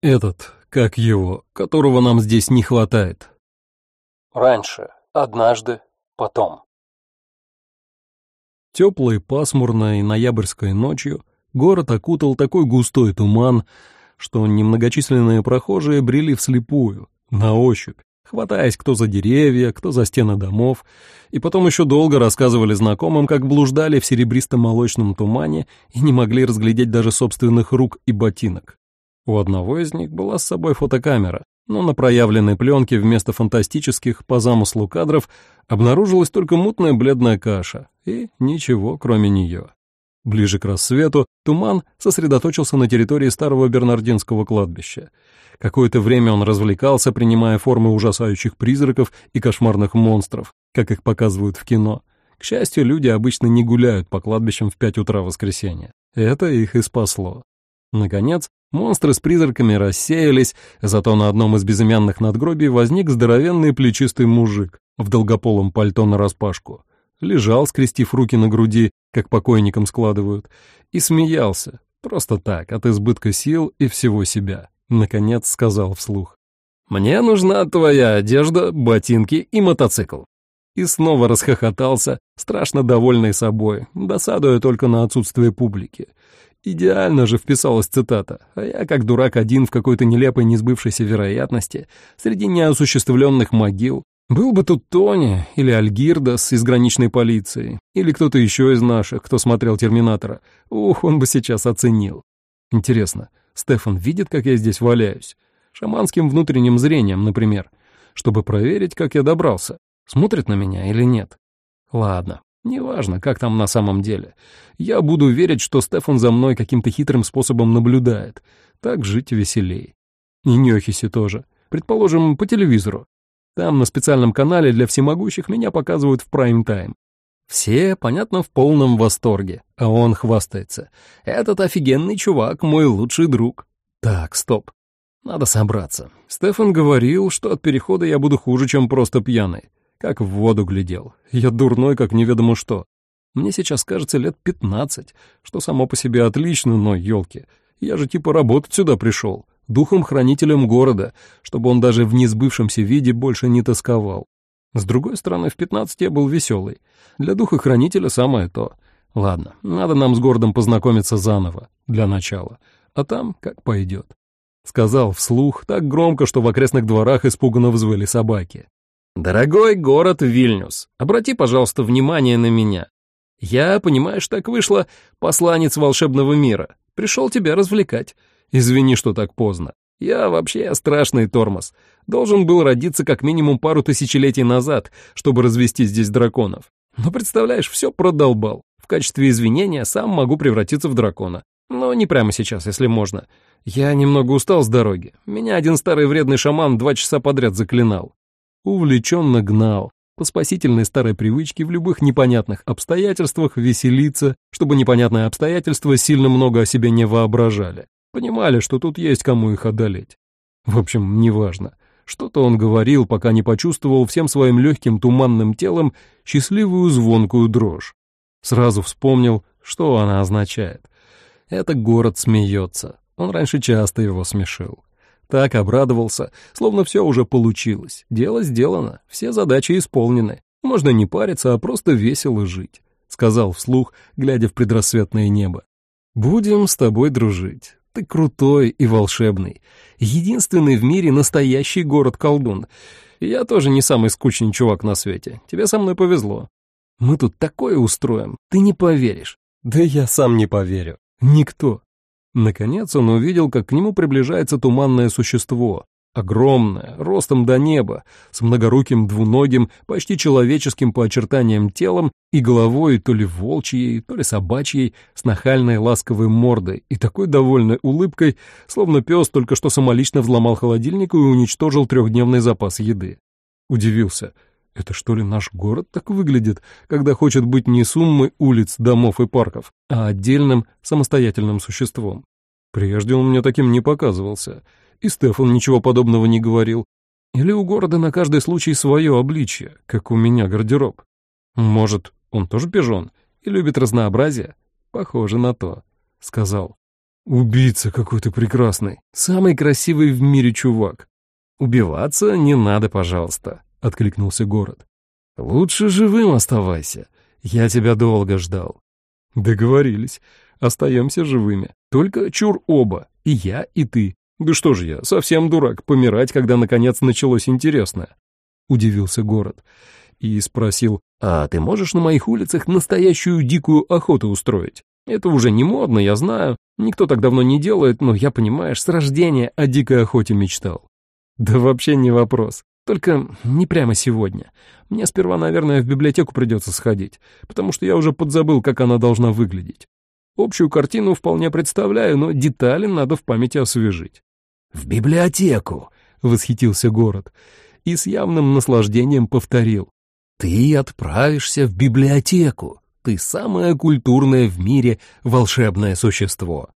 Этот, как его, которого нам здесь не хватает. Раньше, однажды, потом. Теплой, пасмурной ноябрьской ночью город окутал такой густой туман, что немногочисленные прохожие брели вслепую, на ощупь, хватаясь кто за деревья, кто за стены домов, и потом еще долго рассказывали знакомым, как блуждали в серебристо-молочном тумане и не могли разглядеть даже собственных рук и ботинок. У одного из них была с собой фотокамера, но на проявленной пленке вместо фантастических по замыслу кадров обнаружилась только мутная бледная каша и ничего, кроме нее. Ближе к рассвету туман сосредоточился на территории старого бернардинского кладбища. Какое-то время он развлекался, принимая формы ужасающих призраков и кошмарных монстров, как их показывают в кино. К счастью, люди обычно не гуляют по кладбищам в пять утра воскресенья. Это их и спасло. Наконец, монстры с призраками рассеялись, зато на одном из безымянных надгробий возник здоровенный плечистый мужик в долгополом пальто нараспашку. Лежал, скрестив руки на груди, как покойникам складывают, и смеялся, просто так, от избытка сил и всего себя. Наконец сказал вслух. «Мне нужна твоя одежда, ботинки и мотоцикл». И снова расхохотался, страшно довольный собой, досадуя только на отсутствие публики. Идеально же вписалась цитата, а я, как дурак один в какой-то нелепой несбывшейся вероятности, среди неосуществленных могил, был бы тут Тони или Альгирдас из граничной полиции, или кто-то еще из наших, кто смотрел «Терминатора», ух, он бы сейчас оценил. Интересно, Стефан видит, как я здесь валяюсь? Шаманским внутренним зрением, например, чтобы проверить, как я добрался. Смотрит на меня или нет? Ладно, неважно, как там на самом деле. Я буду верить, что Стефан за мной каким-то хитрым способом наблюдает. Так жить веселей. И Нёхиси тоже. Предположим, по телевизору. Там на специальном канале для всемогущих меня показывают в прайм-тайм. Все, понятно, в полном восторге, а он хвастается. Этот офигенный чувак, мой лучший друг. Так, стоп. Надо собраться. Стефан говорил, что от перехода я буду хуже, чем просто пьяный. Как в воду глядел. Я дурной, как неведомо что. Мне сейчас кажется лет пятнадцать, что само по себе отлично, но, елки, я же типа работать сюда пришел, духом-хранителем города, чтобы он даже в несбывшемся виде больше не тосковал. С другой стороны, в 15 я был веселый. Для духохранителя самое то. Ладно, надо нам с городом познакомиться заново, для начала. А там как пойдет. Сказал вслух так громко, что в окрестных дворах испуганно взвыли собаки. «Дорогой город Вильнюс, обрати, пожалуйста, внимание на меня. Я, понимаешь, так вышло, посланец волшебного мира. Пришел тебя развлекать. Извини, что так поздно. Я вообще страшный тормоз. Должен был родиться как минимум пару тысячелетий назад, чтобы развести здесь драконов. Но представляешь, все продолбал. В качестве извинения сам могу превратиться в дракона. Но не прямо сейчас, если можно. Я немного устал с дороги. Меня один старый вредный шаман два часа подряд заклинал. Увлеченно гнал. По спасительной старой привычке в любых непонятных обстоятельствах веселиться, чтобы непонятные обстоятельства сильно много о себе не воображали. Понимали, что тут есть кому их одолеть. В общем, неважно. Что-то он говорил, пока не почувствовал всем своим легким туманным телом счастливую звонкую дрожь. Сразу вспомнил, что она означает. Это город смеется. Он раньше часто его смешил. Так обрадовался, словно все уже получилось. Дело сделано, все задачи исполнены. Можно не париться, а просто весело жить, — сказал вслух, глядя в предрассветное небо. «Будем с тобой дружить. Ты крутой и волшебный. Единственный в мире настоящий город-колдун. Я тоже не самый скучный чувак на свете. Тебе со мной повезло. Мы тут такое устроим, ты не поверишь. Да я сам не поверю. Никто. Наконец он увидел, как к нему приближается туманное существо, Огромная, ростом до неба, с многоруким двуногим, почти человеческим по очертаниям телом и головой то ли волчьей, то ли собачьей, с нахальной ласковой мордой и такой довольной улыбкой, словно пес только что самолично взломал холодильник и уничтожил трехдневный запас еды. Удивился. Это что ли наш город так выглядит, когда хочет быть не суммой улиц, домов и парков, а отдельным самостоятельным существом? Прежде он мне таким не показывался — и Стефан ничего подобного не говорил. Или у города на каждый случай свое обличье, как у меня гардероб. Может, он тоже пижон и любит разнообразие? Похоже на то, — сказал. Убийца какой то прекрасный. Самый красивый в мире чувак. Убиваться не надо, пожалуйста, откликнулся город. Лучше живым оставайся. Я тебя долго ждал. Договорились. Остаемся живыми. Только чур оба, и я, и ты. Да что же я, совсем дурак, помирать, когда наконец началось интересное. Удивился город и спросил, а ты можешь на моих улицах настоящую дикую охоту устроить? Это уже не модно, я знаю, никто так давно не делает, но я, понимаешь, с рождения о дикой охоте мечтал. Да вообще не вопрос. Только не прямо сегодня. Мне сперва, наверное, в библиотеку придется сходить, потому что я уже подзабыл, как она должна выглядеть. Общую картину вполне представляю, но детали надо в памяти освежить. «В библиотеку!» — восхитился город и с явным наслаждением повторил. «Ты отправишься в библиотеку. Ты самое культурное в мире волшебное существо».